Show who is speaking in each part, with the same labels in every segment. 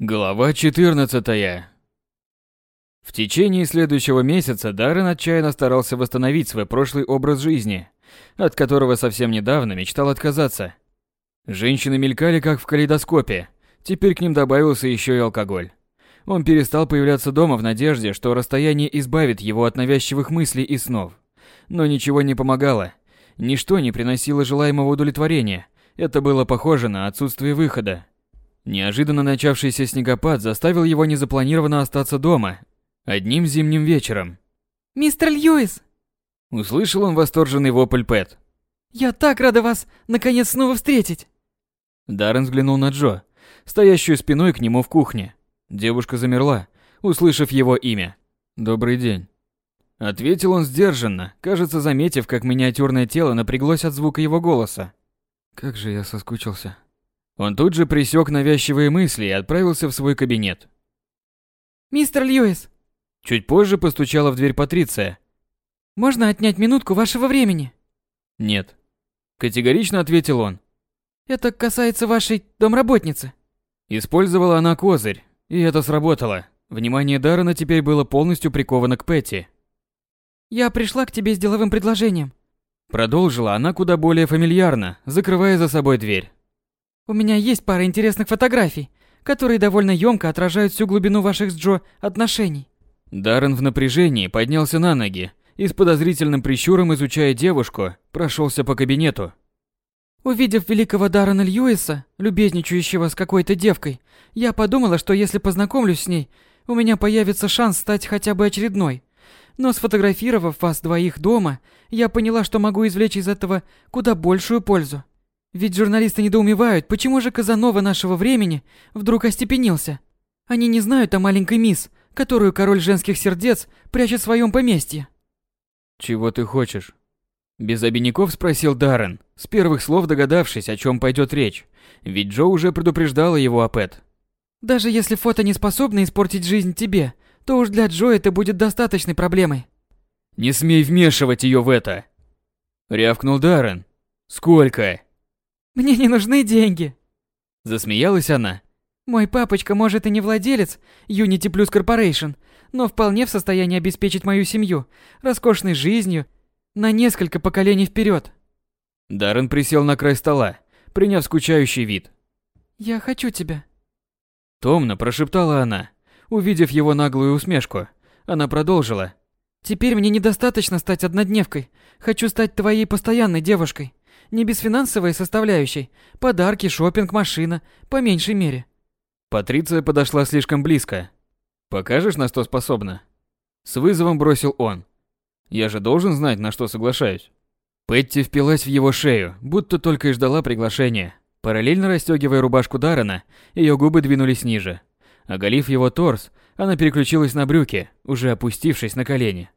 Speaker 1: Глава 14. В течение следующего месяца Даррен отчаянно старался восстановить свой прошлый образ жизни, от которого совсем недавно мечтал отказаться. Женщины мелькали как в калейдоскопе, теперь к ним добавился еще и алкоголь. Он перестал появляться дома в надежде, что расстояние избавит его от навязчивых мыслей и снов. Но ничего не помогало. Ничто не приносило желаемого удовлетворения. Это было похоже на отсутствие выхода. Неожиданно начавшийся снегопад заставил его незапланированно остаться дома одним зимним вечером.
Speaker 2: «Мистер Льюис!»
Speaker 1: Услышал он восторженный вопль Пэт.
Speaker 2: «Я так рада вас, наконец, снова встретить!»
Speaker 1: Даррен взглянул на Джо, стоящую спиной к нему в кухне. Девушка замерла, услышав его имя. «Добрый день». Ответил он сдержанно, кажется, заметив, как миниатюрное тело напряглось от звука его голоса. «Как же я соскучился». Он тут же пресек навязчивые мысли и отправился в свой кабинет.
Speaker 2: «Мистер Льюис!»
Speaker 1: Чуть позже постучала в дверь Патриция.
Speaker 2: «Можно отнять минутку вашего времени?»
Speaker 1: «Нет». Категорично ответил он.
Speaker 2: «Это касается вашей домработницы».
Speaker 1: Использовала она козырь, и это сработало. Внимание Даррена теперь было полностью приковано к Пэтти.
Speaker 2: «Я пришла к тебе с деловым предложением».
Speaker 1: Продолжила она куда более фамильярно, закрывая за собой дверь.
Speaker 2: У меня есть пара интересных фотографий, которые довольно ёмко отражают всю глубину ваших с Джо отношений.
Speaker 1: Даррен в напряжении поднялся на ноги и с подозрительным прищуром, изучая девушку, прошелся по кабинету.
Speaker 2: Увидев великого Даррена Льюиса, любезничающего с какой-то девкой, я подумала, что если познакомлюсь с ней, у меня появится шанс стать хотя бы очередной. Но сфотографировав вас двоих дома, я поняла, что могу извлечь из этого куда большую пользу. Ведь журналисты недоумевают, почему же Казанова нашего времени вдруг остепенился. Они не знают о маленькой мисс, которую король женских сердец прячет в своем поместье.
Speaker 1: «Чего ты хочешь?» Без обиняков спросил Даррен, с первых слов догадавшись, о чем пойдет речь, ведь Джо уже предупреждала его о Пэт.
Speaker 2: «Даже если фото не способно испортить жизнь тебе, то уж для Джо это будет достаточной проблемой».
Speaker 1: «Не смей вмешивать ее в это!» Рявкнул Даррен. «Сколько?»
Speaker 2: Мне не нужны деньги.
Speaker 1: Засмеялась она.
Speaker 2: Мой папочка, может, и не владелец Unity Plus Corporation, но вполне в состоянии обеспечить мою семью роскошной жизнью на несколько поколений вперед.
Speaker 1: Даррен присел на край стола, приняв скучающий вид.
Speaker 2: «Я хочу тебя».
Speaker 1: Томно прошептала она, увидев его наглую усмешку. Она продолжила.
Speaker 2: «Теперь мне недостаточно стать однодневкой. Хочу стать твоей постоянной девушкой. Не без финансовой составляющей. Подарки, шопинг, машина, по меньшей мере.
Speaker 1: Патриция подошла слишком близко. Покажешь, на что способна? С вызовом бросил он. Я же должен знать, на что соглашаюсь. Петти впилась в его шею, будто только и ждала приглашения. Параллельно расстегивая рубашку Даррена, ее губы двинулись ниже. Оголив его торс, она переключилась на брюки, уже опустившись на колени.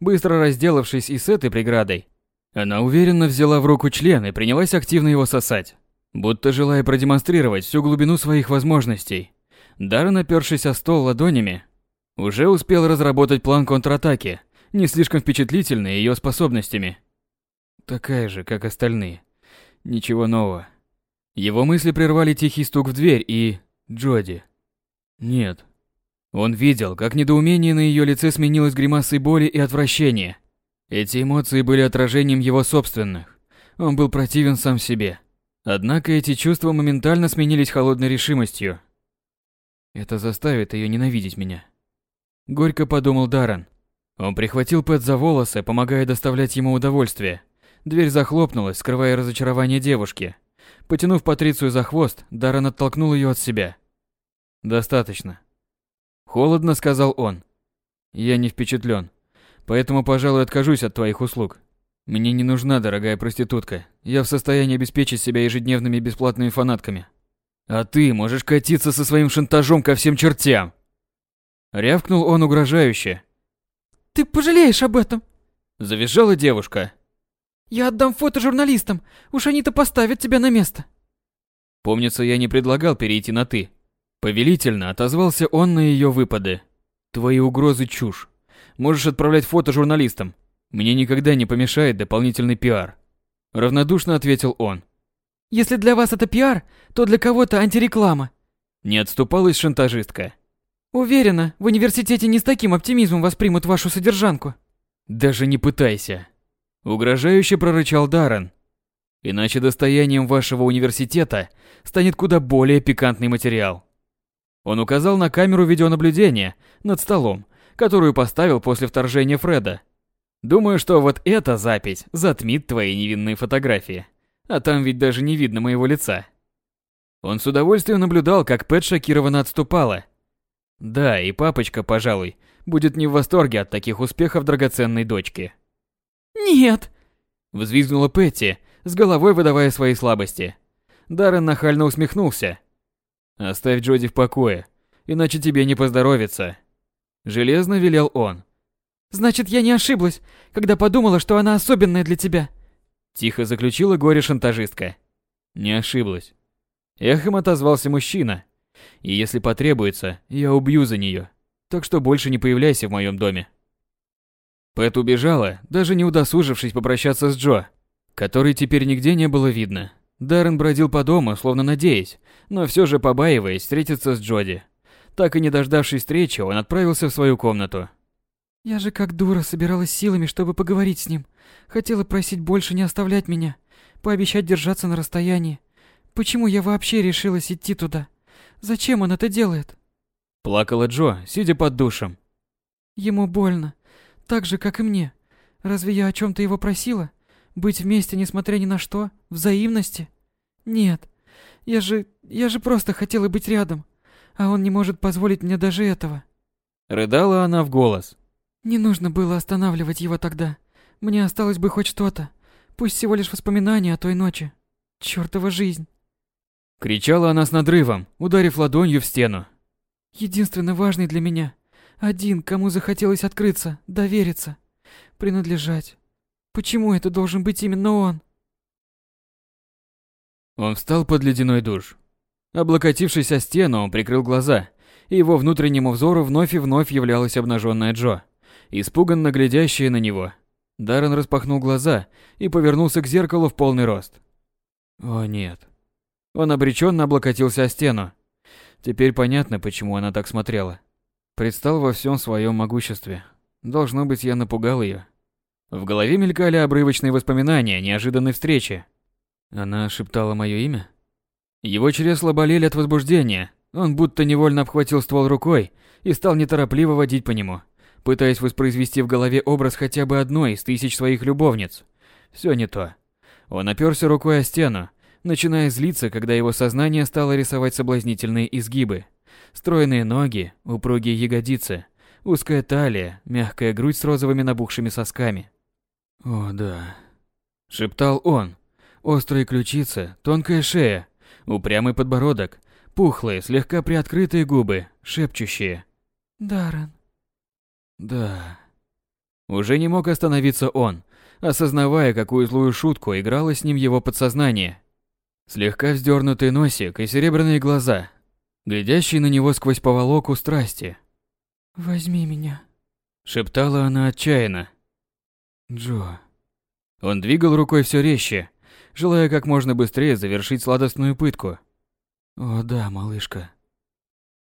Speaker 1: Быстро разделавшись и с этой преградой, она уверенно взяла в руку член и принялась активно его сосать, будто желая продемонстрировать всю глубину своих возможностей. Даррен, опершись о стол ладонями, уже успел разработать план контратаки, не слишком впечатлительный ее способностями. Такая же, как остальные. Ничего нового. Его мысли прервали тихий стук в дверь и... Джоди. Нет. Он видел, как недоумение на ее лице сменилось гримасой боли и отвращения. Эти эмоции были отражением его собственных. Он был противен сам себе. Однако эти чувства моментально сменились холодной решимостью. Это заставит ее ненавидеть меня. Горько подумал Даррен. Он прихватил Пэт за волосы, помогая доставлять ему удовольствие. Дверь захлопнулась, скрывая разочарование девушки. Потянув Патрицию за хвост, Даррен оттолкнул ее от себя. «Достаточно». Холодно сказал он. «Я не впечатлен. Поэтому, пожалуй, откажусь от твоих услуг. Мне не нужна дорогая проститутка. Я в состоянии обеспечить себя ежедневными бесплатными фанатками. А ты можешь катиться со своим шантажом ко всем чертям. Рявкнул он угрожающе.
Speaker 2: Ты пожалеешь об этом.
Speaker 1: Завизжала девушка.
Speaker 2: Я отдам фото журналистам. Уж они-то поставят тебя на место.
Speaker 1: Помнится, я не предлагал перейти на «ты». Повелительно отозвался он на ее выпады. Твои угрозы чушь. Можешь отправлять фото журналистам. Мне никогда не помешает дополнительный пиар. Равнодушно ответил он.
Speaker 2: Если для вас это пиар, то для кого-то антиреклама.
Speaker 1: Не отступалась шантажистка.
Speaker 2: Уверена, в университете не с таким оптимизмом воспримут вашу содержанку.
Speaker 1: Даже не пытайся. Угрожающе прорычал Даррен. Иначе достоянием вашего университета станет куда более пикантный материал. Он указал на камеру видеонаблюдения над столом, которую поставил после вторжения Фреда. Думаю, что вот эта запись затмит твои невинные фотографии. А там ведь даже не видно моего лица. Он с удовольствием наблюдал, как Пэт шокированно отступала. Да, и папочка, пожалуй, будет не в восторге от таких успехов драгоценной дочки.
Speaker 2: «Нет!»
Speaker 1: Взвизгнула Петти, с головой выдавая свои слабости. Даррен нахально усмехнулся. «Оставь Джоди в покое, иначе тебе не поздоровится». Железно велел он.
Speaker 2: «Значит, я не ошиблась, когда подумала, что она особенная для тебя».
Speaker 1: Тихо заключила горе-шантажистка. Не ошиблась. Эхом отозвался мужчина. И если потребуется, я убью за нее. Так что больше не появляйся в моем доме. Пэт убежала, даже не удосужившись попрощаться с Джо, который теперь нигде не было видно. Даррен бродил по дому, словно надеясь, но все же побаиваясь встретиться с Джоди. Так и не дождавшись встречи, он отправился в свою комнату.
Speaker 2: «Я же как дура собиралась силами, чтобы поговорить с ним. Хотела просить больше не оставлять меня, пообещать держаться на расстоянии. Почему я вообще решилась идти туда? Зачем он это делает?
Speaker 1: Плакала Джо, сидя под душем.
Speaker 2: Ему больно, так же, как и мне. Разве я о чем то его просила? Быть вместе, несмотря ни на что? Взаимности? Нет. Я же... я же просто хотела быть рядом. А он не может позволить мне даже этого.
Speaker 1: Рыдала она в голос.
Speaker 2: Не нужно было останавливать его тогда. Мне осталось бы хоть что-то. Пусть всего лишь воспоминания о той ночи. Чёртова жизнь.
Speaker 1: Кричала она с надрывом, ударив ладонью в стену.
Speaker 2: Единственно важный для меня. Один, кому захотелось открыться, довериться, принадлежать. Почему это должен быть именно он?
Speaker 1: Он встал под ледяной душ. Облокотившись о стену, он прикрыл глаза, и его внутреннему взору вновь и вновь являлась обнаженная Джо, испуганно глядящая на него. Даррен распахнул глаза и повернулся к зеркалу в полный рост. О нет. Он обреченно облокотился о стену. Теперь понятно, почему она так смотрела. Предстал во всем своем могуществе. Должно быть, я напугал ее. В голове мелькали обрывочные воспоминания неожиданной встречи. Она шептала мое имя? Его чресла болели от возбуждения. Он будто невольно обхватил ствол рукой и стал неторопливо водить по нему, пытаясь воспроизвести в голове образ хотя бы одной из тысяч своих любовниц. Все не то. Он оперся рукой о стену, начиная злиться, когда его сознание стало рисовать соблазнительные изгибы. Стройные ноги, упругие ягодицы, узкая талия, мягкая грудь с розовыми набухшими сосками. «О, да», — шептал он. Острые ключицы, тонкая шея, упрямый подбородок, пухлые, слегка приоткрытые губы, шепчущие.
Speaker 2: «Даррен».
Speaker 1: «Да». Уже не мог остановиться он, осознавая, какую злую шутку играло с ним его подсознание. Слегка вздернутый носик и серебряные глаза, глядящие на него сквозь поволоку страсти.
Speaker 2: «Возьми меня», —
Speaker 1: шептала она отчаянно. «Джо». Он двигал рукой все резче, желая как можно быстрее завершить сладостную пытку. «О да, малышка».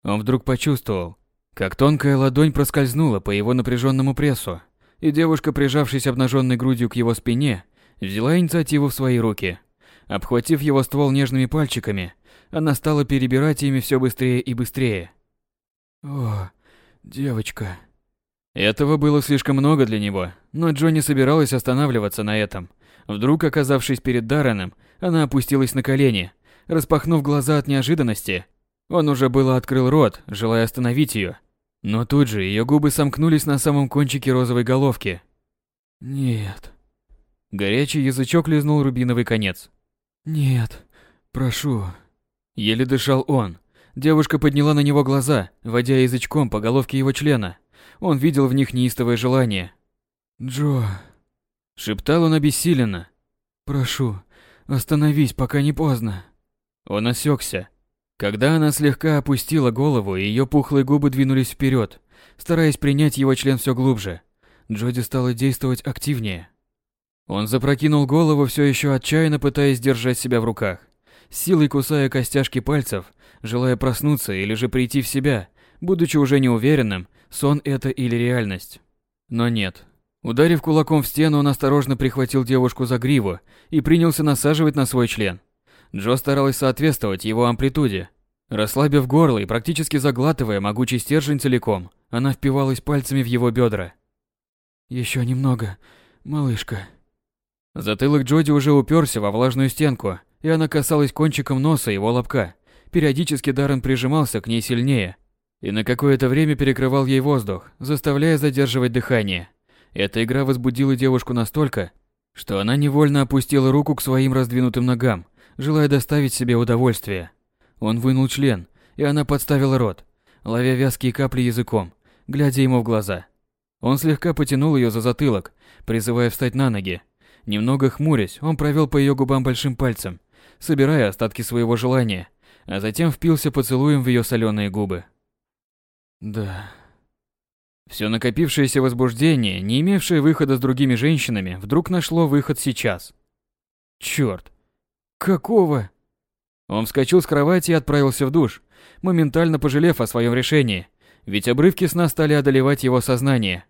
Speaker 1: Он вдруг почувствовал, как тонкая ладонь проскользнула по его напряженному прессу, и девушка, прижавшись обнаженной грудью к его спине, взяла инициативу в свои руки. Обхватив его ствол нежными пальчиками, она стала перебирать ими все быстрее и быстрее. «О, девочка». Этого было слишком много для него, но Джо не собиралась останавливаться на этом. Вдруг, оказавшись перед Дарреном, она опустилась на колени, распахнув глаза от неожиданности. Он уже было открыл рот, желая остановить ее, но тут же ее губы сомкнулись на самом кончике розовой головки. «Нет». Горячий язычок лизнул рубиновый конец. «Нет, прошу». Еле дышал он. Девушка подняла на него глаза, водя язычком по головке его члена. Он видел в них неистовое желание. «Джо...» Шептал он обессиленно. «Прошу, остановись, пока не поздно». Он осекся. Когда она слегка опустила голову, ее пухлые губы двинулись вперед, стараясь принять его член все глубже. Джоди стала действовать активнее. Он запрокинул голову, все еще отчаянно пытаясь держать себя в руках. силой кусая костяшки пальцев, желая проснуться или же прийти в себя, будучи уже неуверенным, сон это или реальность. Но нет. Ударив кулаком в стену, он осторожно прихватил девушку за гриву и принялся насаживать на свой член. Джо старалась соответствовать его амплитуде. Расслабив горло и практически заглатывая могучий стержень целиком, она впивалась пальцами в его бедра.
Speaker 2: Еще немного, малышка.
Speaker 1: Затылок Джоди уже уперся во влажную стенку, и она касалась кончиком носа его лобка. Периодически Даррен прижимался к ней сильнее и на какое-то время перекрывал ей воздух, заставляя задерживать дыхание. Эта игра возбудила девушку настолько, что она невольно опустила руку к своим раздвинутым ногам, желая доставить себе удовольствие. Он вынул член, и она подставила рот, ловя вязкие капли языком, глядя ему в глаза. Он слегка потянул ее за затылок, призывая встать на ноги. Немного хмурясь, он провел по ее губам большим пальцем, собирая остатки своего желания, а затем впился поцелуем в ее соленые губы.
Speaker 2: Да.
Speaker 1: Все накопившееся возбуждение, не имевшее выхода с другими женщинами, вдруг нашло выход сейчас. Черт! Какого? Он вскочил с кровати и отправился в душ, моментально пожалев о своем решении, ведь обрывки сна стали одолевать его сознание.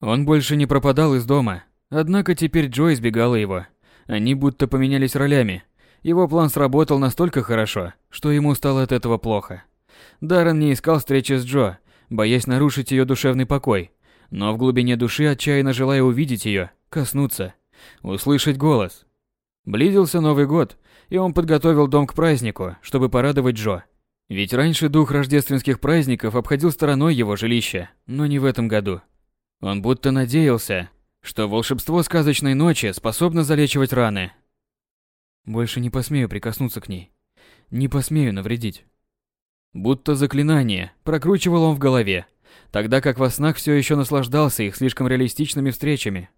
Speaker 1: Он больше не пропадал из дома, однако теперь Джо избегала его. Они будто поменялись ролями. Его план сработал настолько хорошо, что ему стало от этого плохо. Даррен не искал встречи с Джо, боясь нарушить ее душевный покой, но в глубине души отчаянно желая увидеть ее, коснуться, услышать голос. Близился Новый год, и он подготовил дом к празднику, чтобы порадовать Джо. Ведь раньше дух рождественских праздников обходил стороной его жилище, но не в этом году. Он будто надеялся, что волшебство сказочной ночи способно залечивать раны. Больше не посмею прикоснуться к ней. Не посмею навредить. Будто заклинание, прокручивал он в голове, тогда как во снах все еще наслаждался их слишком реалистичными встречами.